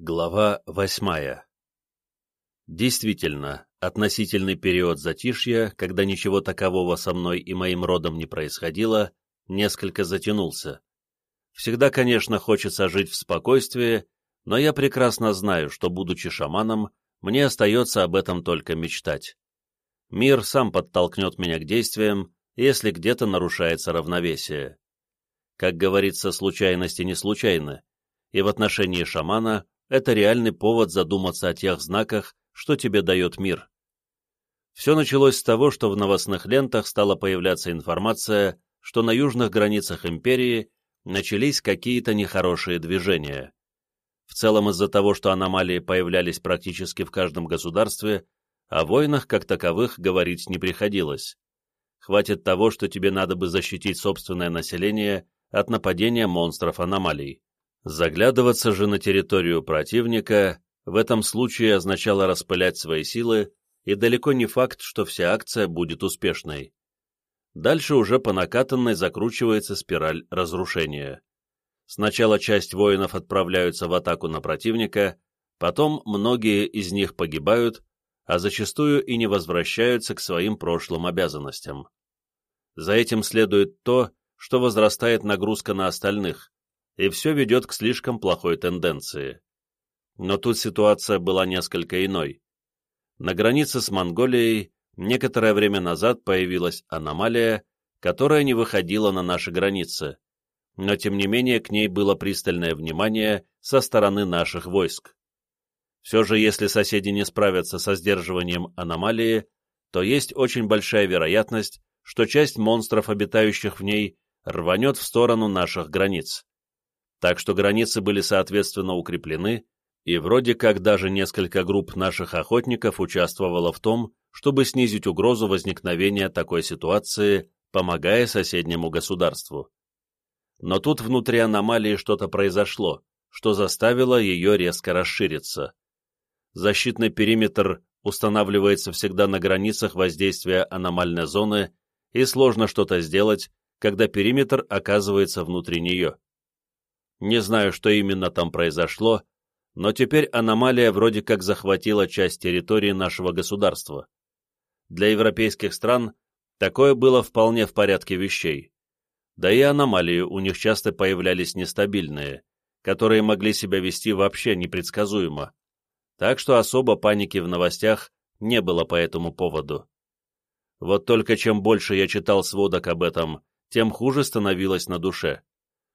Глава восьмая Действительно, относительный период затишья, когда ничего такового со мной и моим родом не происходило, несколько затянулся. Всегда, конечно, хочется жить в спокойствии, но я прекрасно знаю, что, будучи шаманом, мне остается об этом только мечтать. Мир сам подтолкнет меня к действиям, если где-то нарушается равновесие. Как говорится, случайности не случайны, и в отношении шамана это реальный повод задуматься о тех знаках, что тебе дает мир. Все началось с того, что в новостных лентах стала появляться информация, что на южных границах империи начались какие-то нехорошие движения. В целом из-за того, что аномалии появлялись практически в каждом государстве, о войнах как таковых говорить не приходилось. Хватит того, что тебе надо бы защитить собственное население от нападения монстров аномалий. Заглядываться же на территорию противника в этом случае означало распылять свои силы, и далеко не факт, что вся акция будет успешной. Дальше уже по накатанной закручивается спираль разрушения. Сначала часть воинов отправляются в атаку на противника, потом многие из них погибают, а зачастую и не возвращаются к своим прошлым обязанностям. За этим следует то, что возрастает нагрузка на остальных, и все ведет к слишком плохой тенденции. Но тут ситуация была несколько иной. На границе с Монголией некоторое время назад появилась аномалия, которая не выходила на наши границы, но тем не менее к ней было пристальное внимание со стороны наших войск. Все же, если соседи не справятся со сдерживанием аномалии, то есть очень большая вероятность, что часть монстров, обитающих в ней, рванет в сторону наших границ так что границы были соответственно укреплены, и вроде как даже несколько групп наших охотников участвовало в том, чтобы снизить угрозу возникновения такой ситуации, помогая соседнему государству. Но тут внутри аномалии что-то произошло, что заставило ее резко расшириться. Защитный периметр устанавливается всегда на границах воздействия аномальной зоны, и сложно что-то сделать, когда периметр оказывается внутри нее. Не знаю, что именно там произошло, но теперь аномалия вроде как захватила часть территории нашего государства. Для европейских стран такое было вполне в порядке вещей. Да и аномалии у них часто появлялись нестабильные, которые могли себя вести вообще непредсказуемо. Так что особо паники в новостях не было по этому поводу. Вот только чем больше я читал сводок об этом, тем хуже становилось на душе.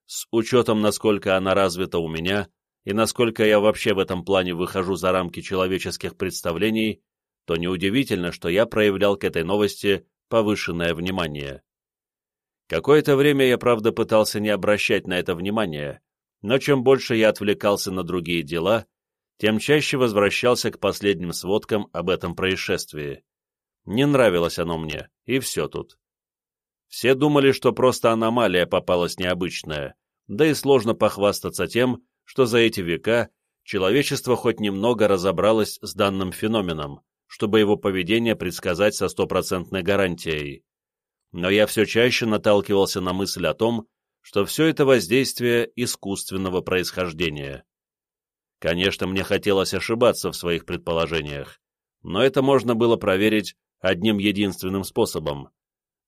С учетом, насколько она развита у меня и насколько я вообще в этом плане выхожу за рамки человеческих представлений, то неудивительно, что я проявлял к этой новости повышенное внимание. Какое-то время я, правда, пытался не обращать на это внимания, но чем больше я отвлекался на другие дела, тем чаще возвращался к последним сводкам об этом происшествии. Не нравилось оно мне, и все тут. Все думали, что просто аномалия попалась необычная, да и сложно похвастаться тем, что за эти века человечество хоть немного разобралось с данным феноменом, чтобы его поведение предсказать со стопроцентной гарантией. Но я все чаще наталкивался на мысль о том, что все это воздействие искусственного происхождения. Конечно, мне хотелось ошибаться в своих предположениях, но это можно было проверить одним единственным способом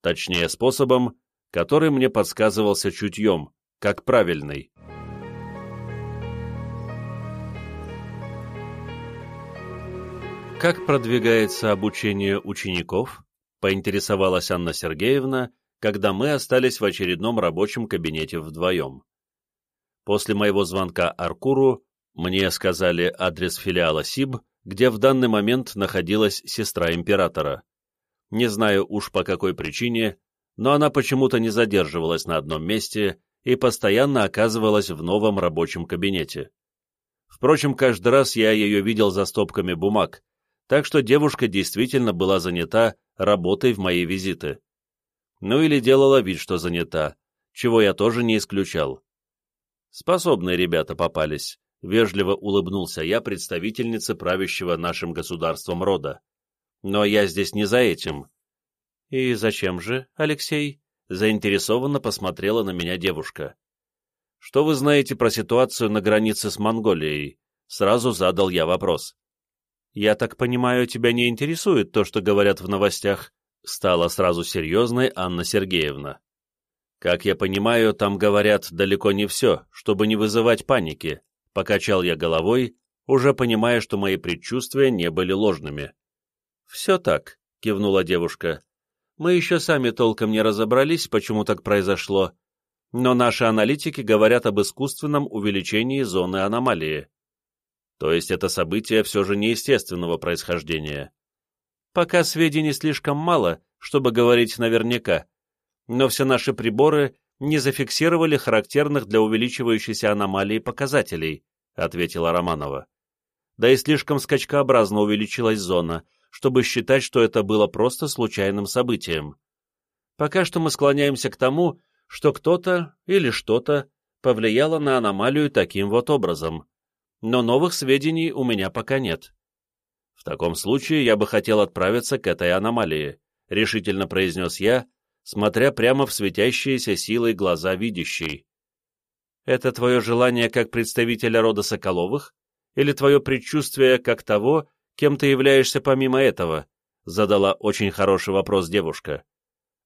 точнее способом, который мне подсказывался чутьем, как правильный. «Как продвигается обучение учеников?» — поинтересовалась Анна Сергеевна, когда мы остались в очередном рабочем кабинете вдвоем. После моего звонка Аркуру мне сказали адрес филиала СИБ, где в данный момент находилась сестра императора. Не знаю уж по какой причине, но она почему-то не задерживалась на одном месте и постоянно оказывалась в новом рабочем кабинете. Впрочем, каждый раз я ее видел за стопками бумаг, так что девушка действительно была занята работой в мои визиты. Ну или делала вид, что занята, чего я тоже не исключал. Способные ребята попались, вежливо улыбнулся я представительнице правящего нашим государством рода. Но я здесь не за этим. И зачем же, Алексей? Заинтересованно посмотрела на меня девушка. Что вы знаете про ситуацию на границе с Монголией? сразу задал я вопрос. «Я так понимаю, тебя не интересует то, что говорят в новостях?» Стала сразу серьезной Анна Сергеевна. «Как я понимаю, там говорят далеко не все, чтобы не вызывать паники», покачал я головой, уже понимая, что мои предчувствия не были ложными. «Все так», — кивнула девушка. «Мы еще сами толком не разобрались, почему так произошло, но наши аналитики говорят об искусственном увеличении зоны аномалии. То есть это событие все же неестественного происхождения. Пока сведений слишком мало, чтобы говорить наверняка, но все наши приборы не зафиксировали характерных для увеличивающейся аномалии показателей, ответила Романова. Да и слишком скачкообразно увеличилась зона, чтобы считать, что это было просто случайным событием. Пока что мы склоняемся к тому, что кто-то или что-то повлияло на аномалию таким вот образом. Но новых сведений у меня пока нет. В таком случае я бы хотел отправиться к этой аномалии, решительно произнес я, смотря прямо в светящиеся силой глаза видящей. Это твое желание как представителя рода Соколовых? Или твое предчувствие как того, кем ты являешься помимо этого? Задала очень хороший вопрос девушка.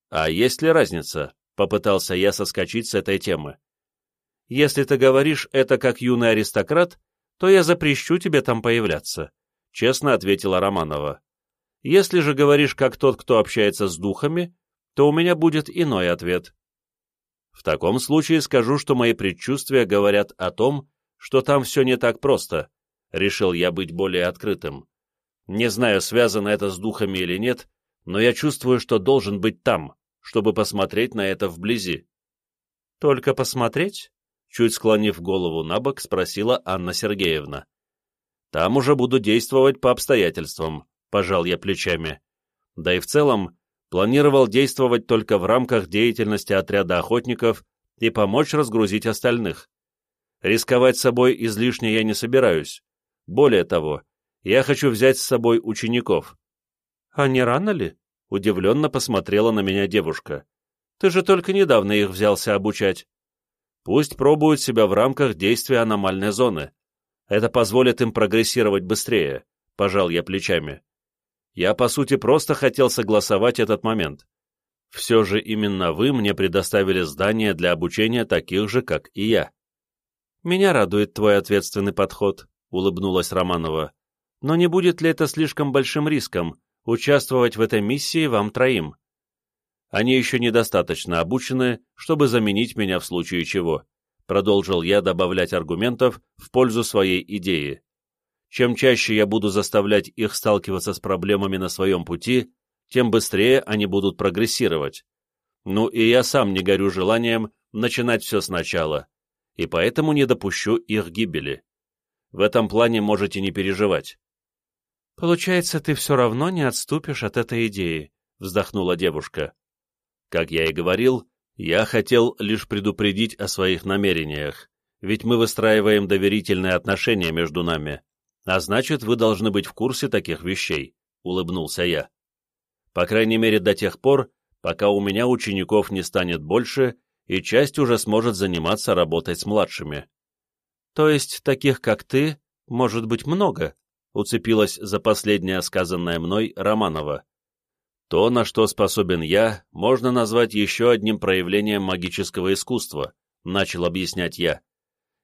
А есть ли разница? Попытался я соскочить с этой темы. Если ты говоришь это как юный аристократ, то я запрещу тебе там появляться, честно ответила Романова. Если же говоришь как тот, кто общается с духами, то у меня будет иной ответ. В таком случае скажу, что мои предчувствия говорят о том, что там все не так просто. Решил я быть более открытым. Не знаю, связано это с духами или нет, но я чувствую, что должен быть там чтобы посмотреть на это вблизи. «Только посмотреть?» — чуть склонив голову на бок, спросила Анна Сергеевна. «Там уже буду действовать по обстоятельствам», — пожал я плечами. Да и в целом, планировал действовать только в рамках деятельности отряда охотников и помочь разгрузить остальных. Рисковать собой излишне я не собираюсь. Более того, я хочу взять с собой учеников. А не рано ли? Удивленно посмотрела на меня девушка. «Ты же только недавно их взялся обучать. Пусть пробуют себя в рамках действия аномальной зоны. Это позволит им прогрессировать быстрее», — пожал я плечами. Я, по сути, просто хотел согласовать этот момент. Все же именно вы мне предоставили здание для обучения таких же, как и я. «Меня радует твой ответственный подход», — улыбнулась Романова. «Но не будет ли это слишком большим риском, участвовать в этой миссии вам троим. Они еще недостаточно обучены, чтобы заменить меня в случае чего. Продолжил я добавлять аргументов в пользу своей идеи. Чем чаще я буду заставлять их сталкиваться с проблемами на своем пути, тем быстрее они будут прогрессировать. Ну и я сам не горю желанием начинать все сначала, и поэтому не допущу их гибели. В этом плане можете не переживать. «Получается, ты все равно не отступишь от этой идеи», — вздохнула девушка. Как я и говорил, я хотел лишь предупредить о своих намерениях, ведь мы выстраиваем доверительные отношения между нами, а значит, вы должны быть в курсе таких вещей», — улыбнулся я. «По крайней мере, до тех пор, пока у меня учеников не станет больше, и часть уже сможет заниматься работой с младшими». «То есть таких, как ты, может быть много?» Уцепилась за последнее сказанное мной Романова. То, на что способен я, можно назвать еще одним проявлением магического искусства, начал объяснять я.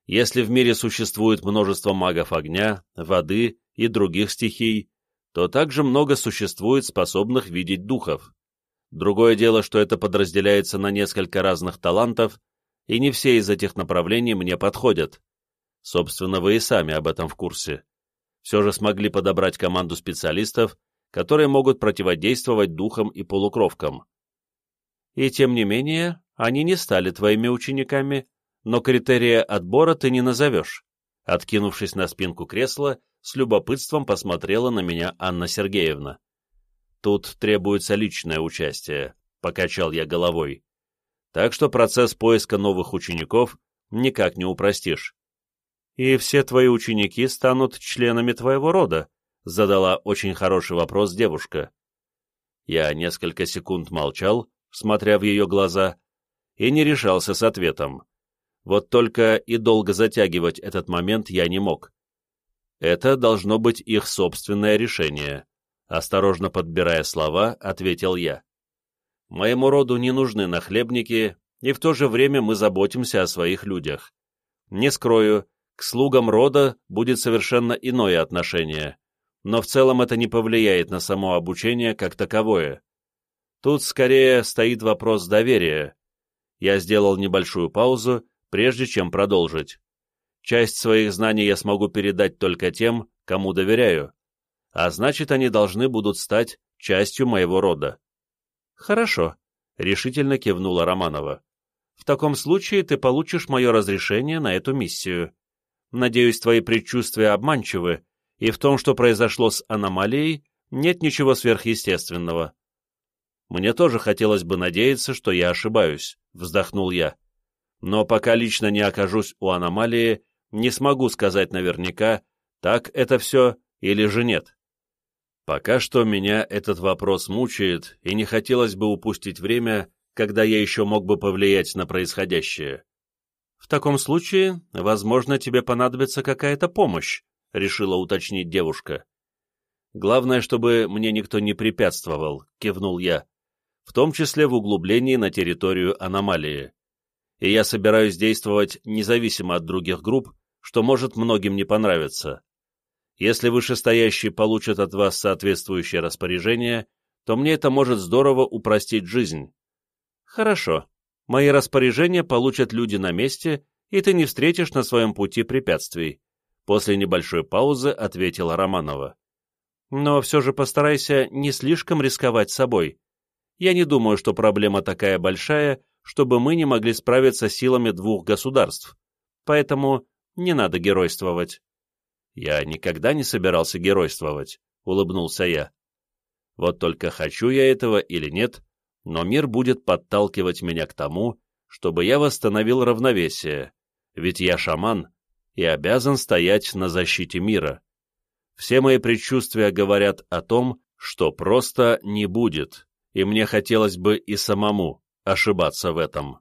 Если в мире существует множество магов огня, воды и других стихий, то также много существует способных видеть духов. Другое дело, что это подразделяется на несколько разных талантов, и не все из этих направлений мне подходят. Собственно, вы и сами об этом в курсе все же смогли подобрать команду специалистов, которые могут противодействовать духам и полукровкам. И тем не менее, они не стали твоими учениками, но критерия отбора ты не назовешь. Откинувшись на спинку кресла, с любопытством посмотрела на меня Анна Сергеевна. Тут требуется личное участие, покачал я головой. Так что процесс поиска новых учеников никак не упростишь и все твои ученики станут членами твоего рода?» — задала очень хороший вопрос девушка. Я несколько секунд молчал, смотря в ее глаза, и не решался с ответом. Вот только и долго затягивать этот момент я не мог. Это должно быть их собственное решение. Осторожно подбирая слова, ответил я. Моему роду не нужны нахлебники, и в то же время мы заботимся о своих людях. Не скрою, к слугам рода будет совершенно иное отношение, но в целом это не повлияет на само обучение как таковое. Тут скорее стоит вопрос доверия. Я сделал небольшую паузу, прежде чем продолжить. Часть своих знаний я смогу передать только тем, кому доверяю, а значит, они должны будут стать частью моего рода. «Хорошо», — решительно кивнула Романова. «В таком случае ты получишь мое разрешение на эту миссию. Надеюсь, твои предчувствия обманчивы, и в том, что произошло с аномалией, нет ничего сверхъестественного». «Мне тоже хотелось бы надеяться, что я ошибаюсь», — вздохнул я. «Но пока лично не окажусь у аномалии, не смогу сказать наверняка, так это все или же нет». Пока что меня этот вопрос мучает, и не хотелось бы упустить время, когда я еще мог бы повлиять на происходящее. В таком случае, возможно, тебе понадобится какая-то помощь, решила уточнить девушка. Главное, чтобы мне никто не препятствовал, кивнул я, в том числе в углублении на территорию аномалии. И я собираюсь действовать независимо от других групп, что может многим не понравиться. Если вышестоящие получат от вас соответствующее распоряжение, то мне это может здорово упростить жизнь. Хорошо. Мои распоряжения получат люди на месте, и ты не встретишь на своем пути препятствий. После небольшой паузы ответила Романова. Но все же постарайся не слишком рисковать собой. Я не думаю, что проблема такая большая, чтобы мы не могли справиться силами двух государств. Поэтому не надо геройствовать. Я никогда не собирался геройствовать, улыбнулся я. Вот только хочу я этого или нет, но мир будет подталкивать меня к тому, чтобы я восстановил равновесие, ведь я шаман и обязан стоять на защите мира. Все мои предчувствия говорят о том, что просто не будет, и мне хотелось бы и самому ошибаться в этом.